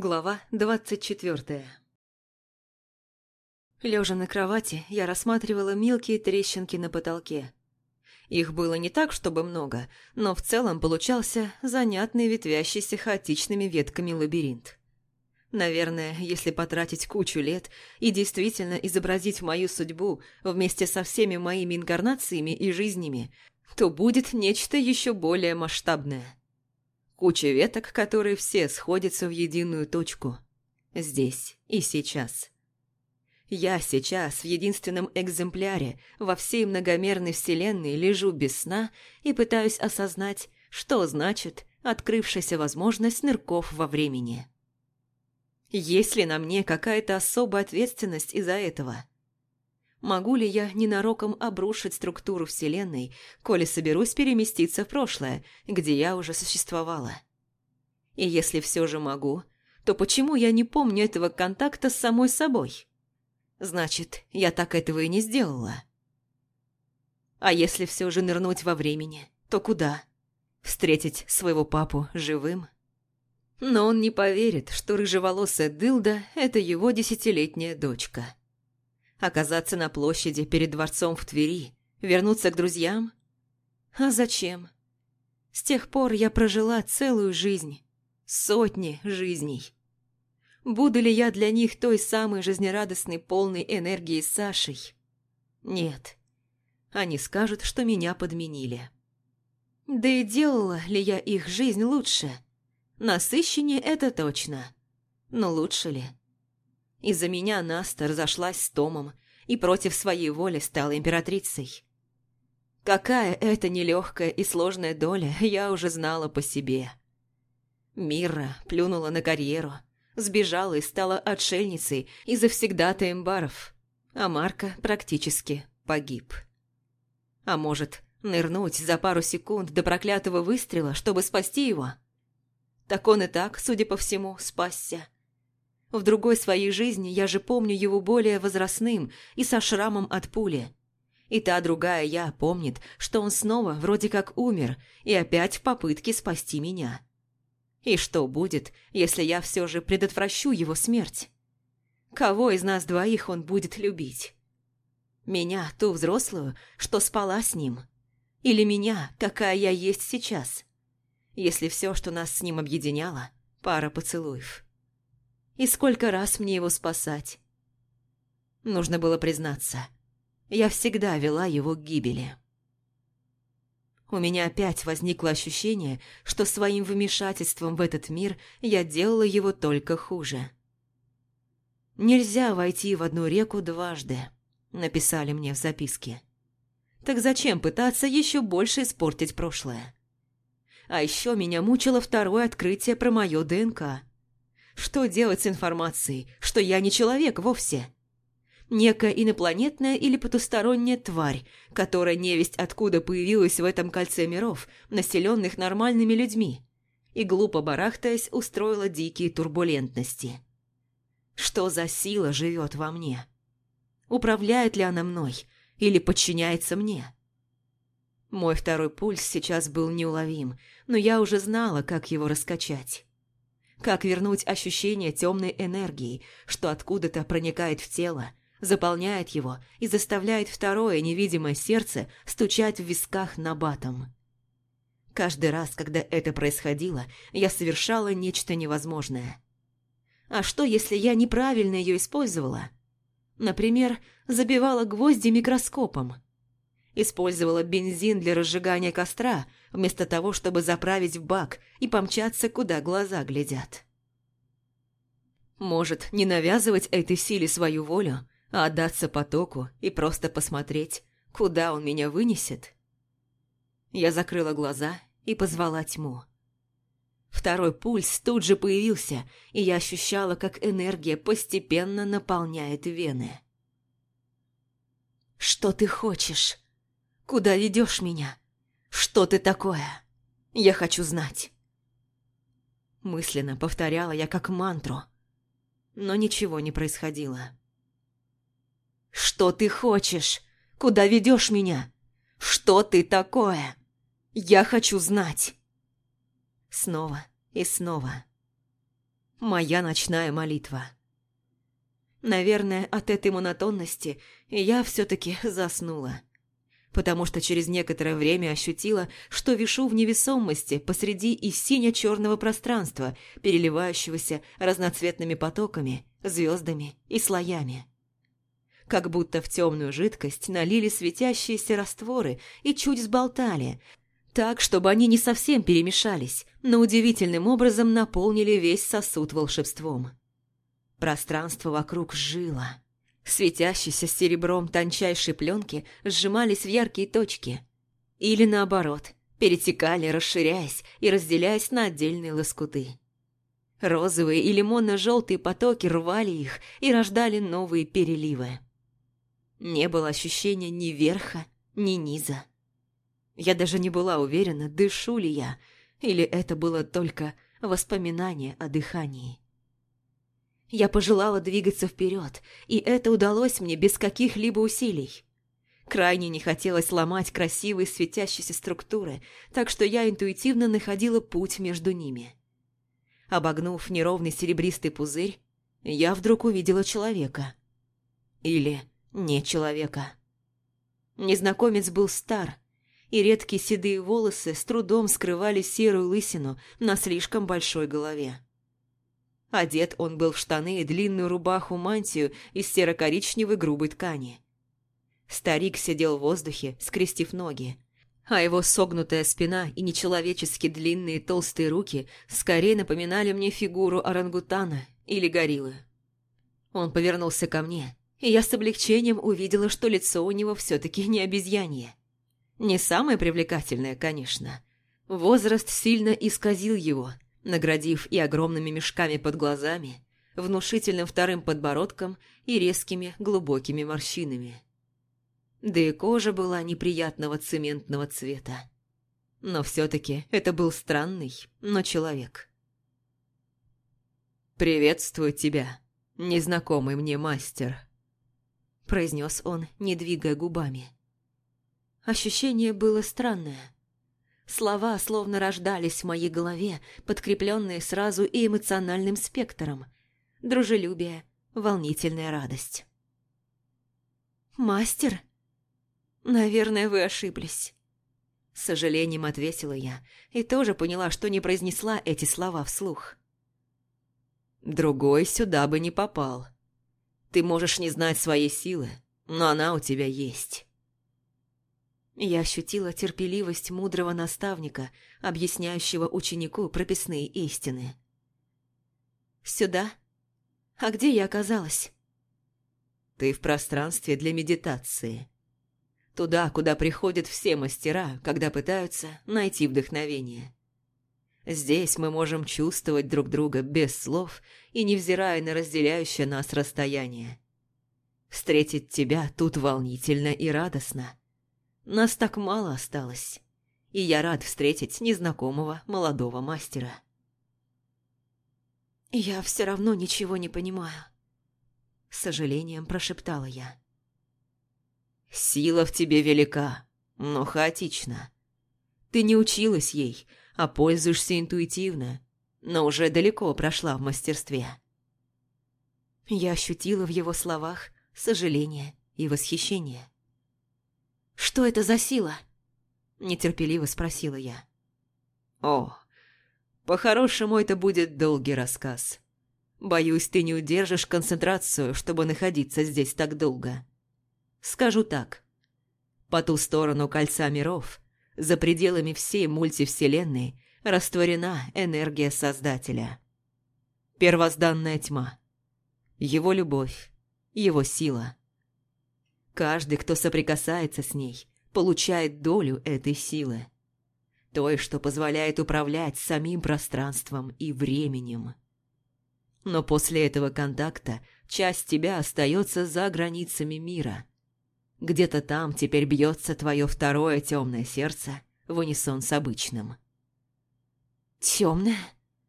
Глава двадцать четвертая Лежа на кровати, я рассматривала мелкие трещинки на потолке. Их было не так, чтобы много, но в целом получался занятный ветвящийся хаотичными ветками лабиринт. Наверное, если потратить кучу лет и действительно изобразить мою судьбу вместе со всеми моими инкарнациями и жизнями, то будет нечто еще более масштабное – Куча веток, которые все сходятся в единую точку. Здесь и сейчас. Я сейчас в единственном экземпляре во всей многомерной вселенной лежу без сна и пытаюсь осознать, что значит открывшаяся возможность нырков во времени. Есть ли на мне какая-то особая ответственность из-за этого? Могу ли я ненароком обрушить структуру Вселенной, коли соберусь переместиться в прошлое, где я уже существовала? И если все же могу, то почему я не помню этого контакта с самой собой? Значит, я так этого и не сделала. А если все же нырнуть во времени, то куда? Встретить своего папу живым? Но он не поверит, что рыжеволосая Дылда – это его десятилетняя дочка оказаться на площади перед дворцом в Твери, вернуться к друзьям? А зачем? С тех пор я прожила целую жизнь, сотни жизней. Буду ли я для них той самой жизнерадостной, полной энергии Сашей? Нет. Они скажут, что меня подменили. Да и делала ли я их жизнь лучше? Насыщеннее это точно. Но лучше ли? Из-за меня Наста разошлась с Томом и против своей воли стала императрицей. Какая это нелегкая и сложная доля, я уже знала по себе. Мира плюнула на карьеру, сбежала и стала отшельницей и то баров, а Марка практически погиб. А может, нырнуть за пару секунд до проклятого выстрела, чтобы спасти его? Так он и так, судя по всему, спасся. В другой своей жизни я же помню его более возрастным и со шрамом от пули. И та другая я помнит, что он снова вроде как умер и опять в попытке спасти меня. И что будет, если я все же предотвращу его смерть? Кого из нас двоих он будет любить? Меня, ту взрослую, что спала с ним? Или меня, какая я есть сейчас? Если все, что нас с ним объединяло, пара поцелуев и сколько раз мне его спасать. Нужно было признаться, я всегда вела его к гибели. У меня опять возникло ощущение, что своим вмешательством в этот мир я делала его только хуже. «Нельзя войти в одну реку дважды», — написали мне в записке. «Так зачем пытаться еще больше испортить прошлое?» А еще меня мучило второе открытие про мое ДНК — что делать с информацией, что я не человек вовсе? Некая инопланетная или потусторонняя тварь, которая невесть откуда появилась в этом кольце миров, населенных нормальными людьми, и, глупо барахтаясь, устроила дикие турбулентности. Что за сила живет во мне? Управляет ли она мной или подчиняется мне? Мой второй пульс сейчас был неуловим, но я уже знала, как его раскачать как вернуть ощущение темной энергии, что откуда-то проникает в тело, заполняет его и заставляет второе невидимое сердце стучать в висках на батом. Каждый раз, когда это происходило, я совершала нечто невозможное. А что, если я неправильно ее использовала? Например, забивала гвозди микроскопом – использовала бензин для разжигания костра, вместо того, чтобы заправить в бак и помчаться, куда глаза глядят. Может, не навязывать этой силе свою волю, а отдаться потоку и просто посмотреть, куда он меня вынесет? Я закрыла глаза и позвала тьму. Второй пульс тут же появился, и я ощущала, как энергия постепенно наполняет вены. «Что ты хочешь?» Куда ведешь меня? Что ты такое? Я хочу знать. Мысленно повторяла я как мантру, но ничего не происходило. Что ты хочешь? Куда ведешь меня? Что ты такое? Я хочу знать. Снова и снова. Моя ночная молитва. Наверное, от этой монотонности я все-таки заснула потому что через некоторое время ощутила, что вишу в невесомости посреди и сине-черного пространства, переливающегося разноцветными потоками, звездами и слоями. Как будто в темную жидкость налили светящиеся растворы и чуть сболтали, так, чтобы они не совсем перемешались, но удивительным образом наполнили весь сосуд волшебством. Пространство вокруг жило светящиеся серебром тончайшие пленки сжимались в яркие точки. Или наоборот, перетекали, расширяясь и разделяясь на отдельные лоскуты. Розовые и лимонно-желтые потоки рвали их и рождали новые переливы. Не было ощущения ни верха, ни низа. Я даже не была уверена, дышу ли я, или это было только воспоминание о дыхании. Я пожелала двигаться вперед, и это удалось мне без каких-либо усилий. Крайне не хотелось ломать красивые светящиеся структуры, так что я интуитивно находила путь между ними. Обогнув неровный серебристый пузырь, я вдруг увидела человека. Или не человека. Незнакомец был стар, и редкие седые волосы с трудом скрывали серую лысину на слишком большой голове. Одет он был в штаны и длинную рубаху-мантию из серо-коричневой грубой ткани. Старик сидел в воздухе, скрестив ноги. А его согнутая спина и нечеловечески длинные толстые руки скорее напоминали мне фигуру орангутана или гориллы. Он повернулся ко мне, и я с облегчением увидела, что лицо у него все-таки не обезьянье. Не самое привлекательное, конечно. Возраст сильно исказил его – наградив и огромными мешками под глазами, внушительным вторым подбородком и резкими глубокими морщинами. Да и кожа была неприятного цементного цвета. Но все-таки это был странный, но человек. «Приветствую тебя, незнакомый мне мастер», – произнес он, не двигая губами. Ощущение было странное – Слова словно рождались в моей голове, подкрепленные сразу и эмоциональным спектром. Дружелюбие, волнительная радость. «Мастер? Наверное, вы ошиблись». С сожалением ответила я и тоже поняла, что не произнесла эти слова вслух. «Другой сюда бы не попал. Ты можешь не знать своей силы, но она у тебя есть». Я ощутила терпеливость мудрого наставника, объясняющего ученику прописные истины. «Сюда? А где я оказалась?» «Ты в пространстве для медитации. Туда, куда приходят все мастера, когда пытаются найти вдохновение. Здесь мы можем чувствовать друг друга без слов и невзирая на разделяющее нас расстояние. Встретить тебя тут волнительно и радостно» Нас так мало осталось, и я рад встретить незнакомого молодого мастера. «Я все равно ничего не понимаю», — с сожалением прошептала я. «Сила в тебе велика, но хаотична. Ты не училась ей, а пользуешься интуитивно, но уже далеко прошла в мастерстве». Я ощутила в его словах сожаление и восхищение. Что это за сила?» Нетерпеливо спросила я. «О, по-хорошему это будет долгий рассказ. Боюсь, ты не удержишь концентрацию, чтобы находиться здесь так долго. Скажу так. По ту сторону кольца миров, за пределами всей мультивселенной, растворена энергия Создателя. Первозданная тьма. Его любовь, его сила, Каждый, кто соприкасается с ней, получает долю этой силы. Той, что позволяет управлять самим пространством и временем. Но после этого контакта часть тебя остается за границами мира. Где-то там теперь бьется твое второе темное сердце в унисон с обычным. «Темное?»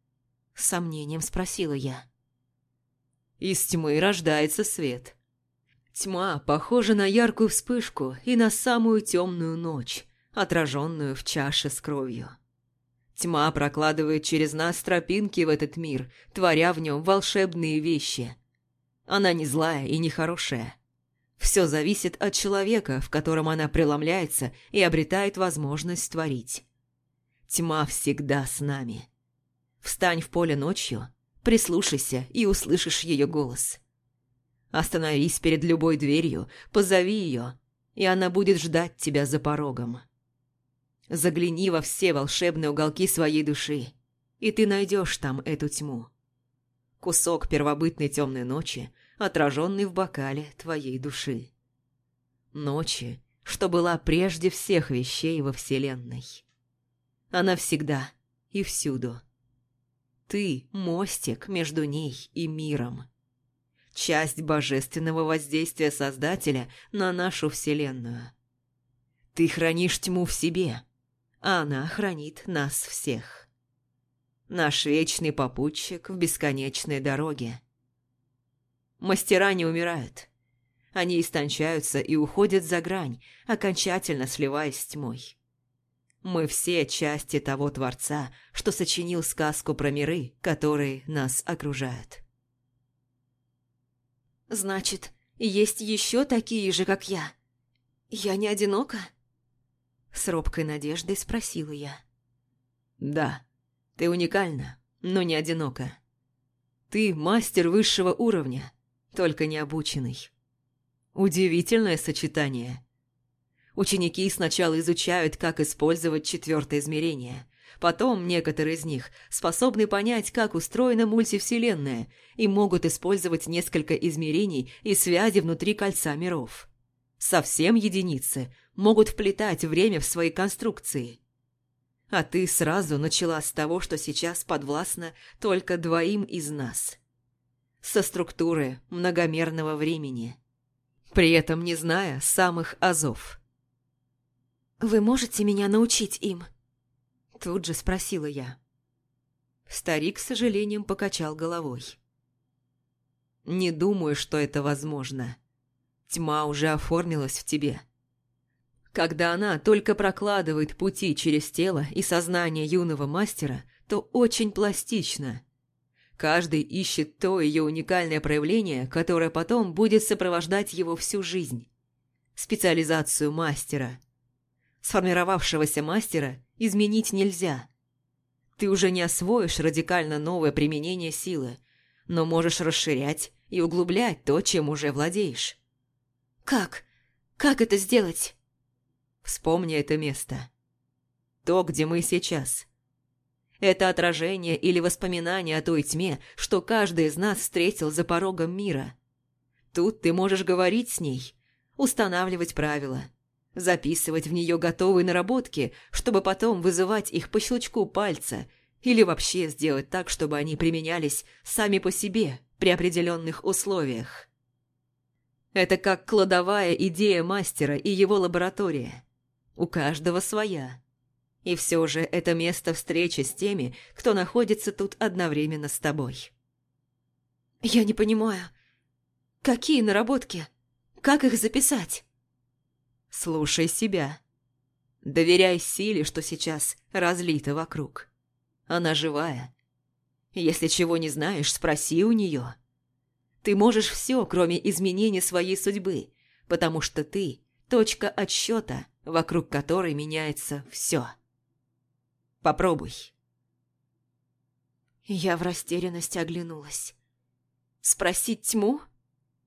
— сомнением спросила я. «Из тьмы рождается свет», Тьма похожа на яркую вспышку и на самую темную ночь, отраженную в чаше с кровью. Тьма прокладывает через нас тропинки в этот мир, творя в нем волшебные вещи. Она не злая и не хорошая. Все зависит от человека, в котором она преломляется и обретает возможность творить. Тьма всегда с нами. Встань в поле ночью, прислушайся и услышишь ее голос – Остановись перед любой дверью, позови ее, и она будет ждать тебя за порогом. Загляни во все волшебные уголки своей души, и ты найдешь там эту тьму. Кусок первобытной темной ночи, отраженный в бокале твоей души. Ночи, что была прежде всех вещей во Вселенной. Она всегда и всюду. Ты – мостик между ней и миром часть божественного воздействия Создателя на нашу Вселенную. Ты хранишь тьму в себе, а она хранит нас всех. Наш вечный попутчик в бесконечной дороге. Мастера не умирают. Они истончаются и уходят за грань, окончательно сливаясь с тьмой. Мы все части того Творца, что сочинил сказку про миры, которые нас окружают. Значит, есть еще такие же, как я. Я не одинока? С робкой надеждой спросила я. Да, ты уникальна, но не одинока. Ты мастер высшего уровня, только не обученный. Удивительное сочетание. Ученики сначала изучают, как использовать четвертое измерение – Потом некоторые из них способны понять, как устроена мультивселенная, и могут использовать несколько измерений и связи внутри кольца миров. Совсем единицы могут вплетать время в свои конструкции. А ты сразу начала с того, что сейчас подвластно только двоим из нас. Со структуры многомерного времени. При этом не зная самых азов. «Вы можете меня научить им?» Тут же спросила я. Старик, с сожалением, покачал головой. «Не думаю, что это возможно. Тьма уже оформилась в тебе. Когда она только прокладывает пути через тело и сознание юного мастера, то очень пластично. Каждый ищет то ее уникальное проявление, которое потом будет сопровождать его всю жизнь. Специализацию мастера. Сформировавшегося мастера – изменить нельзя. Ты уже не освоишь радикально новое применение силы, но можешь расширять и углублять то, чем уже владеешь. Как? Как это сделать? Вспомни это место. То, где мы сейчас. Это отражение или воспоминание о той тьме, что каждый из нас встретил за порогом мира. Тут ты можешь говорить с ней, устанавливать правила – Записывать в нее готовые наработки, чтобы потом вызывать их по щелчку пальца или вообще сделать так, чтобы они применялись сами по себе при определенных условиях. Это как кладовая идея мастера и его лаборатория. У каждого своя. И все же это место встречи с теми, кто находится тут одновременно с тобой. «Я не понимаю. Какие наработки? Как их записать?» Слушай себя. Доверяй силе, что сейчас разлита вокруг. Она живая. Если чего не знаешь, спроси у нее. Ты можешь все, кроме изменения своей судьбы, потому что ты – точка отсчета, вокруг которой меняется все. Попробуй. Я в растерянности оглянулась. Спросить тьму?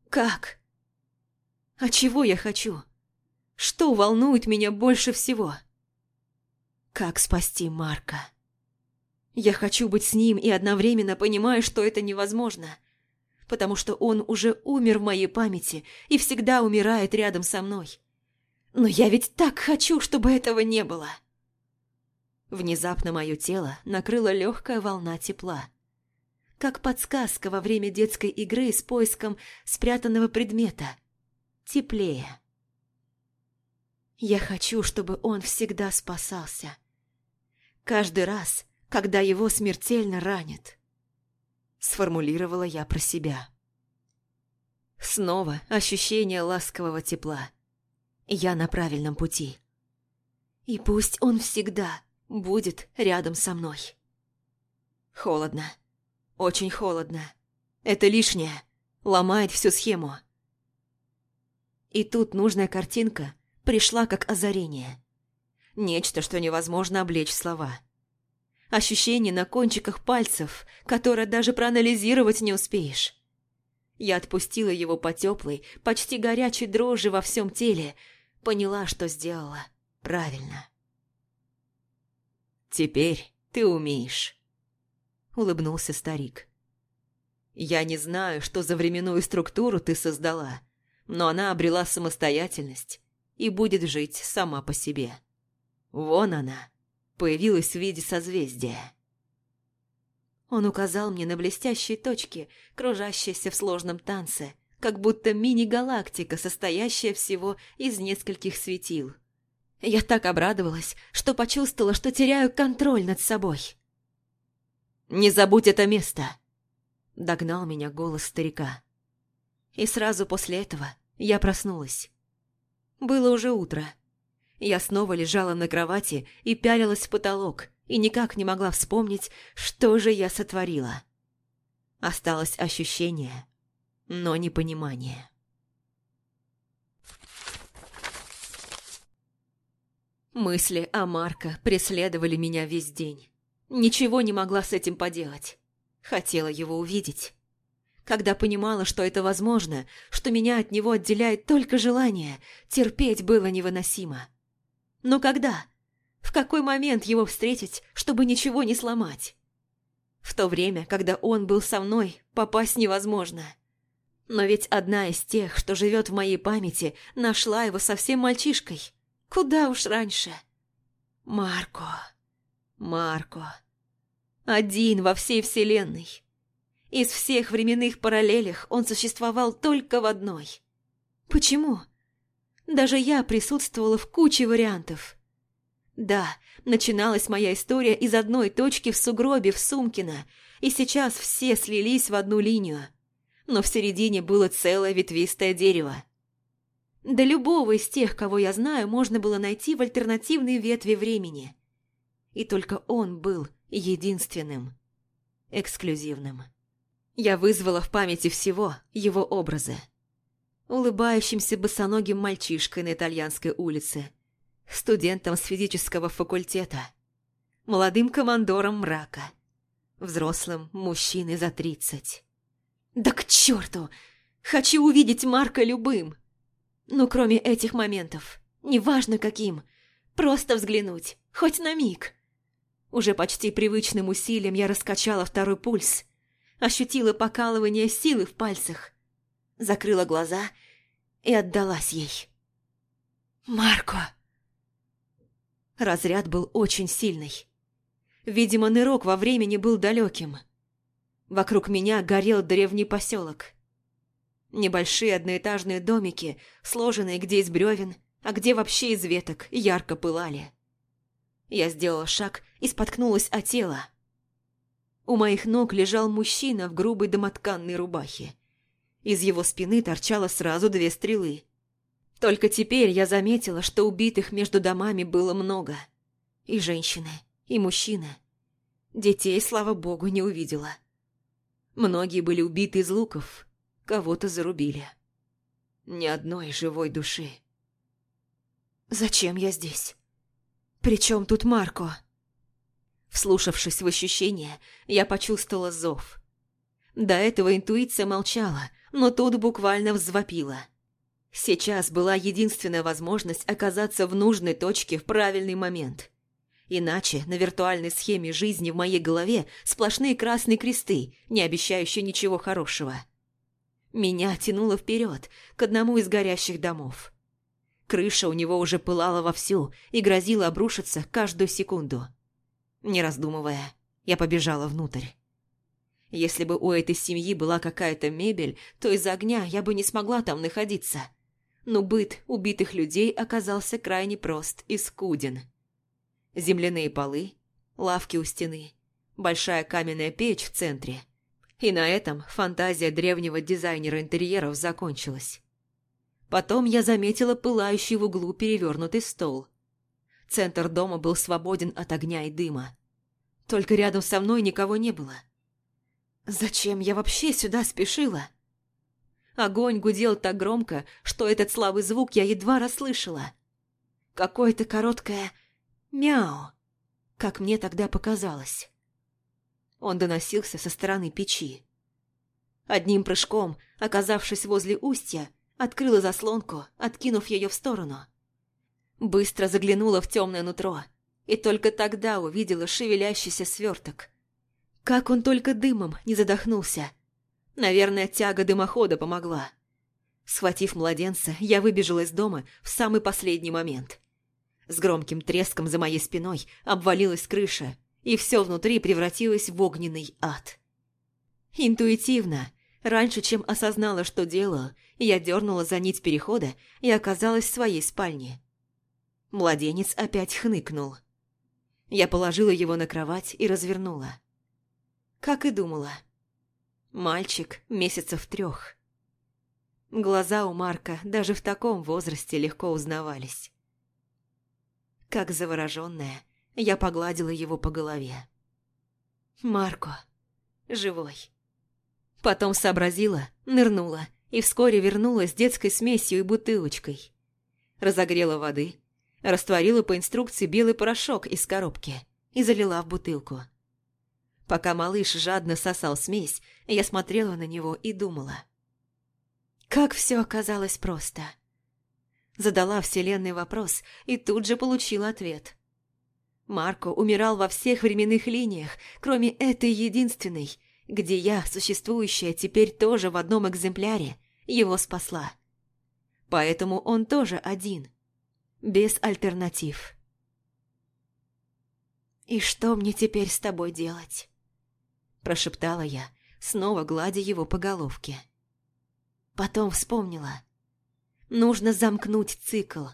Как? А чего я хочу? Что волнует меня больше всего? Как спасти Марка? Я хочу быть с ним и одновременно понимаю, что это невозможно, потому что он уже умер в моей памяти и всегда умирает рядом со мной. Но я ведь так хочу, чтобы этого не было. Внезапно мое тело накрыла легкая волна тепла. Как подсказка во время детской игры с поиском спрятанного предмета. Теплее. Я хочу, чтобы он всегда спасался. Каждый раз, когда его смертельно ранят. Сформулировала я про себя. Снова ощущение ласкового тепла. Я на правильном пути. И пусть он всегда будет рядом со мной. Холодно. Очень холодно. Это лишнее. Ломает всю схему. И тут нужная картинка пришла как озарение. Нечто, что невозможно облечь в слова. Ощущение на кончиках пальцев, которое даже проанализировать не успеешь. Я отпустила его по теплой, почти горячей дрожи во всем теле, поняла, что сделала правильно. «Теперь ты умеешь», — улыбнулся старик. «Я не знаю, что за временную структуру ты создала, но она обрела самостоятельность, и будет жить сама по себе. Вон она, появилась в виде созвездия. Он указал мне на блестящие точки, кружащиеся в сложном танце, как будто мини-галактика, состоящая всего из нескольких светил. Я так обрадовалась, что почувствовала, что теряю контроль над собой. «Не забудь это место!» — догнал меня голос старика. И сразу после этого я проснулась. Было уже утро. Я снова лежала на кровати и пялилась в потолок, и никак не могла вспомнить, что же я сотворила. Осталось ощущение, но не понимание. Мысли о Марко преследовали меня весь день. Ничего не могла с этим поделать. Хотела его увидеть. Когда понимала, что это возможно, что меня от него отделяет только желание, терпеть было невыносимо. Но когда? В какой момент его встретить, чтобы ничего не сломать? В то время, когда он был со мной, попасть невозможно. Но ведь одна из тех, что живет в моей памяти, нашла его совсем мальчишкой. Куда уж раньше. Марко. Марко. Один во всей вселенной. Из всех временных параллелях он существовал только в одной. Почему? Даже я присутствовала в куче вариантов. Да, начиналась моя история из одной точки в сугробе в Сумкино, и сейчас все слились в одну линию. Но в середине было целое ветвистое дерево. Да любого из тех, кого я знаю, можно было найти в альтернативной ветви времени. И только он был единственным, эксклюзивным. Я вызвала в памяти всего его образы. Улыбающимся босоногим мальчишкой на итальянской улице, студентом с физического факультета, молодым командором мрака, взрослым мужчиной за тридцать. «Да к черту! Хочу увидеть Марка любым!» «Ну, кроме этих моментов, неважно каким, просто взглянуть, хоть на миг!» Уже почти привычным усилием я раскачала второй пульс – ощутила покалывание силы в пальцах, закрыла глаза и отдалась ей. «Марко!» Разряд был очень сильный. Видимо, нырок во времени был далеким. Вокруг меня горел древний поселок. Небольшие одноэтажные домики, сложенные где из бревен, а где вообще из веток, ярко пылали. Я сделала шаг и споткнулась о тело. У моих ног лежал мужчина в грубой домотканной рубахе. Из его спины торчало сразу две стрелы. Только теперь я заметила, что убитых между домами было много. И женщины, и мужчины. Детей, слава богу, не увидела. Многие были убиты из луков, кого-то зарубили. Ни одной живой души. «Зачем я здесь? Причем тут Марко?» Вслушавшись в ощущения, я почувствовала зов. До этого интуиция молчала, но тут буквально взвопила. Сейчас была единственная возможность оказаться в нужной точке в правильный момент. Иначе на виртуальной схеме жизни в моей голове сплошные красные кресты, не обещающие ничего хорошего. Меня тянуло вперед, к одному из горящих домов. Крыша у него уже пылала вовсю и грозила обрушиться каждую секунду. Не раздумывая, я побежала внутрь. Если бы у этой семьи была какая-то мебель, то из-за огня я бы не смогла там находиться. Но быт убитых людей оказался крайне прост и скуден. Земляные полы, лавки у стены, большая каменная печь в центре. И на этом фантазия древнего дизайнера интерьеров закончилась. Потом я заметила пылающий в углу перевернутый стол – Центр дома был свободен от огня и дыма. Только рядом со мной никого не было. Зачем я вообще сюда спешила? Огонь гудел так громко, что этот слабый звук я едва расслышала. Какое-то короткое «мяу», как мне тогда показалось. Он доносился со стороны печи. Одним прыжком, оказавшись возле устья, открыла заслонку, откинув ее в сторону – Быстро заглянула в темное нутро и только тогда увидела шевелящийся сверток. Как он только дымом не задохнулся. Наверное, тяга дымохода помогла. Схватив младенца, я выбежала из дома в самый последний момент. С громким треском за моей спиной обвалилась крыша, и все внутри превратилось в огненный ад. Интуитивно, раньше, чем осознала, что делала, я дернула за нить перехода и оказалась в своей спальне. Младенец опять хныкнул. Я положила его на кровать и развернула. Как и думала. Мальчик месяцев трех. Глаза у Марка даже в таком возрасте легко узнавались. Как завороженная, я погладила его по голове. «Марко. Живой». Потом сообразила, нырнула и вскоре вернулась с детской смесью и бутылочкой. Разогрела воды, Растворила по инструкции белый порошок из коробки и залила в бутылку. Пока малыш жадно сосал смесь, я смотрела на него и думала. Как все оказалось просто. Задала вселенный вопрос и тут же получила ответ. Марко умирал во всех временных линиях, кроме этой единственной, где я, существующая теперь тоже в одном экземпляре, его спасла. Поэтому он тоже один, без альтернатив. «И что мне теперь с тобой делать?» Прошептала я, снова гладя его по головке. Потом вспомнила. Нужно замкнуть цикл.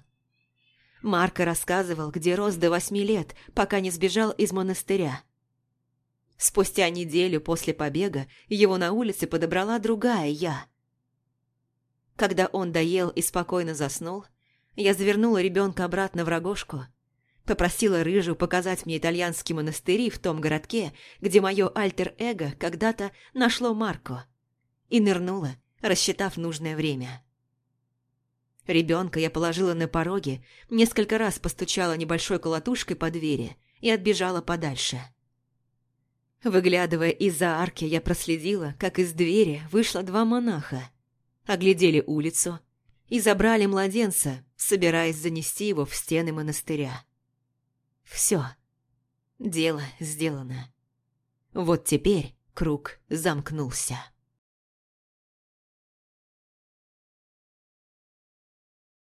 Марко рассказывал, где рос до восьми лет, пока не сбежал из монастыря. Спустя неделю после побега его на улице подобрала другая я. Когда он доел и спокойно заснул, я завернула ребенка обратно в рогожку, попросила Рыжу показать мне итальянские монастыри в том городке, где мое альтер-эго когда-то нашло Марко, и нырнула, рассчитав нужное время. Ребенка я положила на пороге, несколько раз постучала небольшой колотушкой по двери и отбежала подальше. Выглядывая из-за арки, я проследила, как из двери вышло два монаха. Оглядели улицу и забрали младенца, собираясь занести его в стены монастыря. Все. Дело сделано. Вот теперь круг замкнулся.